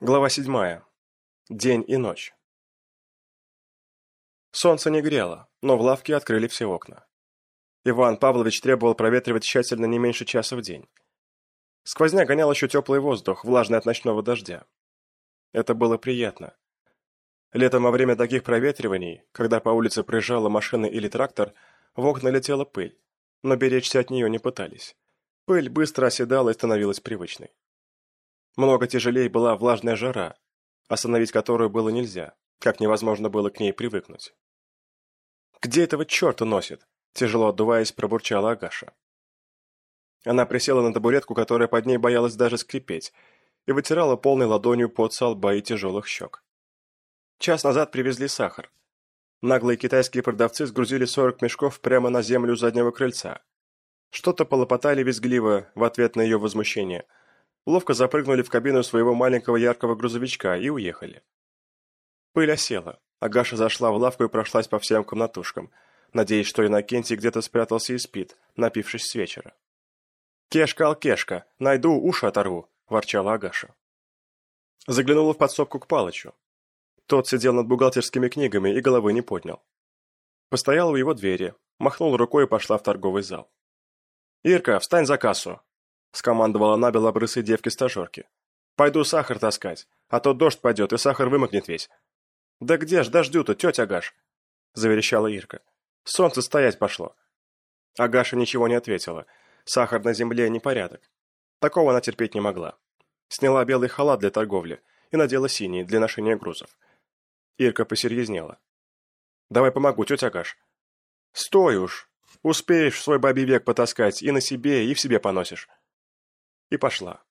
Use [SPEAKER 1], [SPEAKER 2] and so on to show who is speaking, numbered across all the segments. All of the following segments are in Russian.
[SPEAKER 1] Глава седьмая. День и ночь. Солнце не грело, но в лавке открыли все окна. Иван Павлович требовал проветривать тщательно не меньше часа в день. Сквозня гонял еще теплый воздух, влажный от ночного дождя. Это было приятно. Летом во время таких проветриваний, когда по улице проезжала машина или трактор, в окна летела пыль, но беречься от нее не пытались. Пыль быстро оседала и становилась привычной. Много тяжелее была влажная жара, остановить которую было нельзя, как невозможно было к ней привыкнуть. «Где этого черта носит?» – тяжело отдуваясь, пробурчала Агаша. Она присела на табуретку, которая под ней боялась даже скрипеть, и вытирала полной ладонью под со лба и тяжелых щек. Час назад привезли сахар. Наглые китайские продавцы сгрузили 40 мешков прямо на землю заднего крыльца. Что-то полопотали визгливо в ответ на ее возмущение – ловко запрыгнули в кабину своего маленького яркого грузовичка и уехали. Пыль осела. Агаша зашла в лавку и прошлась по всем комнатушкам, надеясь, что Иннокентий где-то спрятался и спит, напившись с вечера. «Кешка, алкешка, найду, уши оторву», – ворчала Агаша. Заглянула в подсобку к Палычу. Тот сидел над бухгалтерскими книгами и головы не поднял. Постояла у его двери, махнула рукой и пошла в торговый зал. «Ирка, встань за кассу!» – скомандовала она белобрысой девке-стажерке. «Пойду сахар таскать, а то дождь пойдет, и сахар вымокнет весь». «Да где ж дождю-то, тетя Агаш?» – заверещала Ирка. «Солнце стоять пошло». Агаша ничего не ответила. Сахар на земле – непорядок. Такого она терпеть не могла. Сняла белый халат для торговли и надела синий для ношения грузов. Ирка посерьезнела. «Давай помогу, тетя Агаш». «Стой уж! Успеешь свой бабий век потаскать и на себе, и в себе поносишь». И пошла.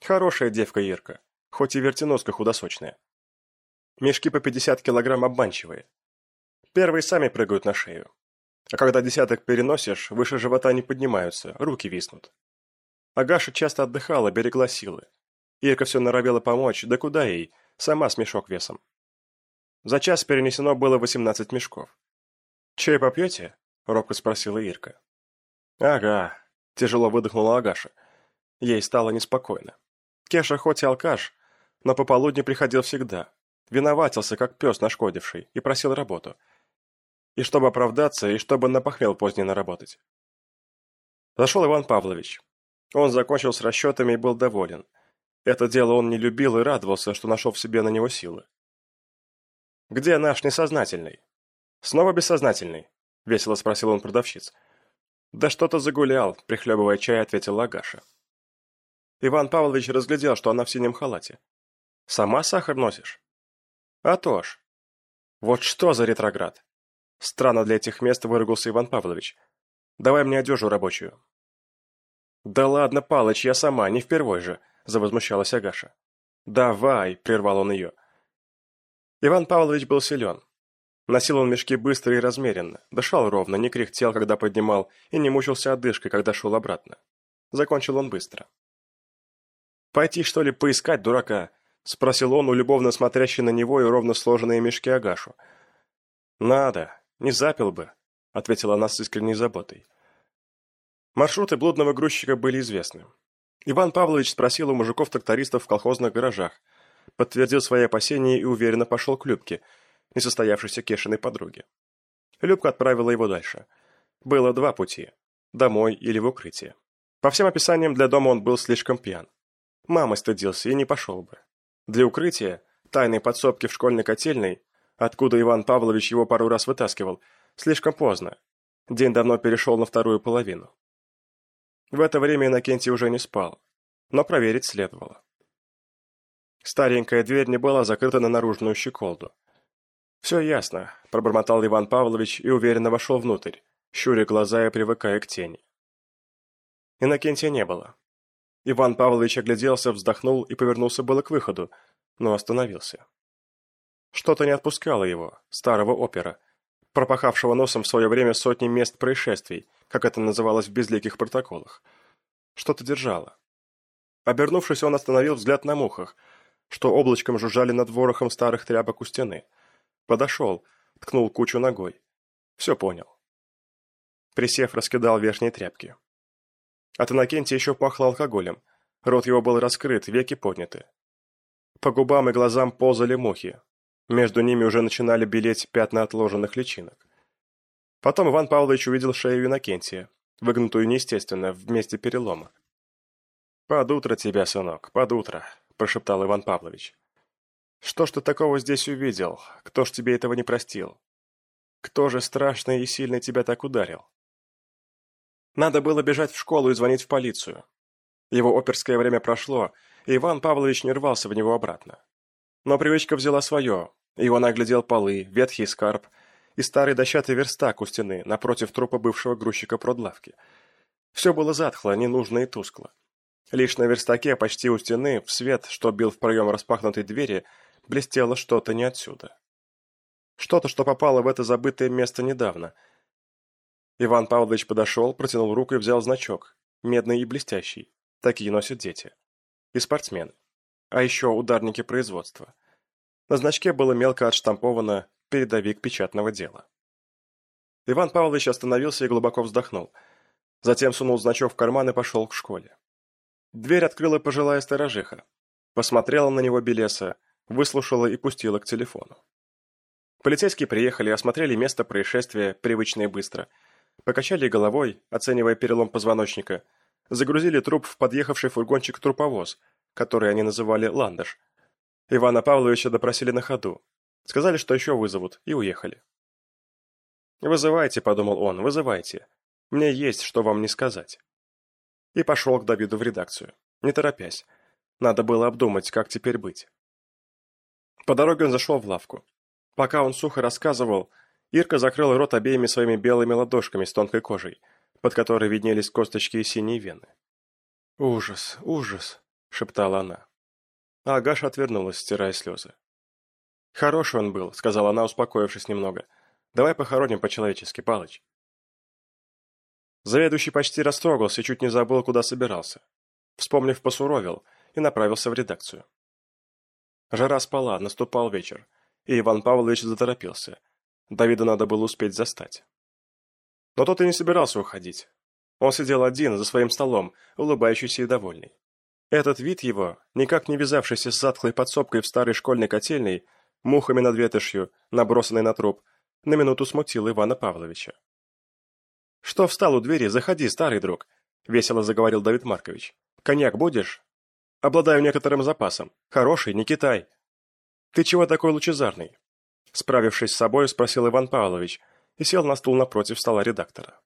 [SPEAKER 1] Хорошая девка Ирка, хоть и вертеноска худосочная. Мешки по 50 килограмм обманчивые. Первые сами прыгают на шею. А когда десяток переносишь, выше живота не поднимаются, руки виснут. Агаша часто отдыхала, берегла силы. Ирка все норовила помочь, да куда ей, сама с мешок весом. За час перенесено было 18 мешков. «Чай попьете?» – робко спросила Ирка. «Ага», – тяжело выдохнула Агаша. Ей стало неспокойно. Кеша хоть и алкаш, но пополудни приходил всегда. Виноватился, как пес нашкодивший, и просил работу. И чтобы оправдаться, и чтобы на похмел поздний наработать. Зашел Иван Павлович. Он закончил с расчетами и был доволен. Это дело он не любил и радовался, что нашел в себе на него силы. «Где наш несознательный?» «Снова бессознательный?» — весело спросил он продавщиц. «Да что-то загулял», — прихлебывая чай, ответил Лагаша. Иван Павлович разглядел, что она в синем халате. «Сама сахар носишь?» «А то ж!» «Вот что за ретроград!» Странно для этих мест выругался Иван Павлович. «Давай мне одежу рабочую». «Да ладно, Палыч, я сама, не впервой же», – завозмущалась Агаша. «Давай», – прервал он ее. Иван Павлович был силен. Носил он мешки быстро и размеренно, дышал ровно, не кряхтел, когда поднимал, и не мучился одышкой, когда шел обратно. Закончил он быстро. «Пойти, что ли, поискать дурака?» — спросил он у любовно смотрящей на него и ровно сложенные мешки Агашу. «Надо, не запил бы», — ответила она с искренней заботой. Маршруты блудного грузчика были известны. Иван Павлович спросил у мужиков-трактористов в колхозных гаражах, подтвердил свои опасения и уверенно пошел к Любке, несостоявшейся Кешиной подруге. Любка отправила его дальше. Было два пути – домой или в укрытие. По всем описаниям для дома он был слишком пьян. Мамы стыдился и не пошел бы. Для укрытия, тайной подсобки в школьной котельной, откуда Иван Павлович его пару раз вытаскивал, слишком поздно. День давно перешел на вторую половину. В это время Иннокентий уже не спал, но проверить следовало. Старенькая дверь не была закрыта на наружную щеколду. «Все ясно», – пробормотал Иван Павлович и уверенно вошел внутрь, щуря глаза и привыкая к тени. Иннокентия не было. Иван Павлович огляделся, вздохнул и повернулся было к выходу, но остановился. Что-то не отпускало его, старого опера, пропахавшего носом в свое время сотни мест происшествий, как это называлось в безликих протоколах. Что-то держало. Обернувшись, он остановил взгляд на мухах, что облачком жужжали над ворохом старых тряпок у стены. Подошел, ткнул кучу ногой. Все понял. Присев, раскидал верхние тряпки. От Иннокентия еще пахло алкоголем. Рот его был раскрыт, веки подняты. По губам и глазам ползали мухи. Между ними уже начинали белеть пятна отложенных личинок. Потом Иван Павлович увидел шею Иннокентия, выгнутую неестественно, в месте перелома. «Под утро тебя, сынок, под утро», – прошептал Иван Павлович. «Что ж ты такого здесь увидел? Кто ж тебе этого не простил? Кто же страшный и сильно тебя так ударил?» Надо было бежать в школу и звонить в полицию. Его оперское время прошло, и Иван Павлович не рвался в него обратно. Но привычка взяла свое, и он оглядел полы, ветхий скарб и старый дощатый верстак у стены напротив трупа бывшего грузчика продлавки. Все было затхло, ненужно и тускло. Лишь на верстаке, почти у стены, в свет, что бил в проем распахнутой двери, блестело что-то не отсюда. Что-то, что попало в это забытое место недавно. Иван Павлович подошел, протянул руку и взял значок, медный и блестящий. Такие носят дети. И спортсмены. А еще ударники производства. На значке было мелко отштамповано «Передовик печатного дела». Иван Павлович остановился и глубоко вздохнул. Затем сунул значок в карман и пошел к школе. Дверь открыла пожилая сторожиха. Посмотрела на него Белеса, выслушала и пустила к телефону. Полицейские приехали, осмотрели место происшествия привычно и быстро. Покачали головой, оценивая перелом позвоночника – загрузили труп в подъехавший фургончик-труповоз, который они называли «Ландыш». Ивана Павловича допросили на ходу. Сказали, что еще вызовут, и уехали. «Вызывайте», — подумал он, — «вызывайте. Мне есть, что вам не сказать». И пошел к Давиду в редакцию, не торопясь. Надо было обдумать, как теперь быть. По дороге он зашел в лавку. Пока он сухо рассказывал, Ирка закрыла рот обеими своими белыми ладошками с тонкой кожей — под которой виднелись косточки и синие вены. «Ужас, ужас!» — шептала она. А Агаша отвернулась, стирая слезы. «Хороший он был», — сказала она, успокоившись немного. «Давай похороним по-человечески, Палыч». Заведующий почти растрогался и чуть не забыл, куда собирался. Вспомнив, посуровил и направился в редакцию. Жара спала, наступал вечер, и Иван Павлович заторопился. Давида надо было успеть застать. Но тот и не собирался уходить. Он сидел один за своим столом, улыбающийся и довольный. Этот вид его, никак не вязавшийся с затхлой подсобкой в старой школьной котельной, мухами над ветошью, набросанной на труп, на минуту смутил Ивана Павловича. «Что встал у двери? Заходи, старый друг», — весело заговорил Давид Маркович. «Коньяк будешь?» «Обладаю некоторым запасом. Хороший, не Китай». «Ты чего такой лучезарный?» Справившись с собой, спросил Иван Павлович — и сел на стул напротив стола редактора.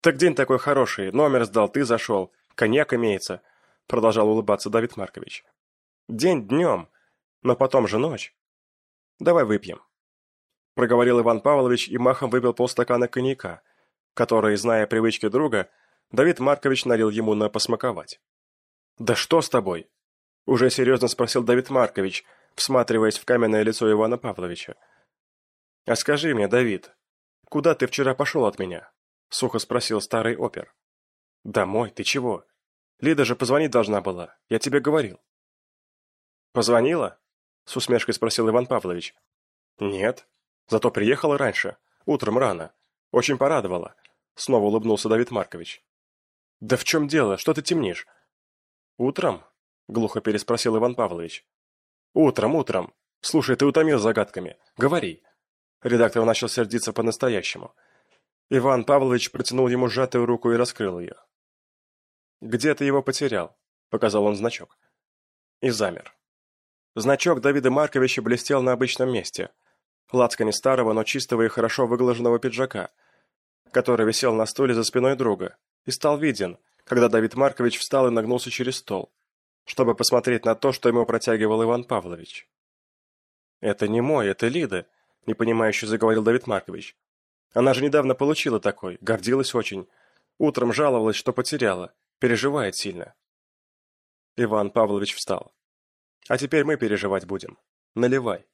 [SPEAKER 1] «Так день такой хороший, номер сдал, ты зашел, коньяк имеется», продолжал улыбаться Давид Маркович. «День днем, но потом же ночь. Давай выпьем», проговорил Иван Павлович и махом выпил полстакана коньяка, который, зная привычки друга, Давид Маркович налил ему на посмаковать. «Да что с тобой?» уже серьезно спросил Давид Маркович, всматриваясь в каменное лицо Ивана Павловича. «А скажи мне, Давид, «Куда ты вчера пошел от меня?» — сухо спросил старый опер. «Домой? Ты чего? Лида же позвонить должна была. Я тебе говорил». «Позвонила?» — с усмешкой спросил Иван Павлович. «Нет. Зато приехала раньше. Утром рано. Очень порадовала». Снова улыбнулся Давид Маркович. «Да в чем дело? Что ты темнишь?» «Утром?» — глухо переспросил Иван Павлович. «Утром, утром. Слушай, ты утомил загадками. Говори». Редактор начал сердиться по-настоящему. Иван Павлович протянул ему сжатую руку и раскрыл ее. «Где ты его потерял?» – показал он значок. И замер. Значок Давида Марковича блестел на обычном месте. Лацкане старого, но чистого и хорошо выглаженного пиджака, который висел на стуле за спиной друга, и стал виден, когда Давид Маркович встал и нагнулся через стол, чтобы посмотреть на то, что ему протягивал Иван Павлович. «Это не мой, это Лида», непонимающе заговорил Давид Маркович. Она же недавно получила такой, гордилась очень. Утром жаловалась, что потеряла, переживает сильно. Иван Павлович встал. А теперь мы переживать будем. Наливай.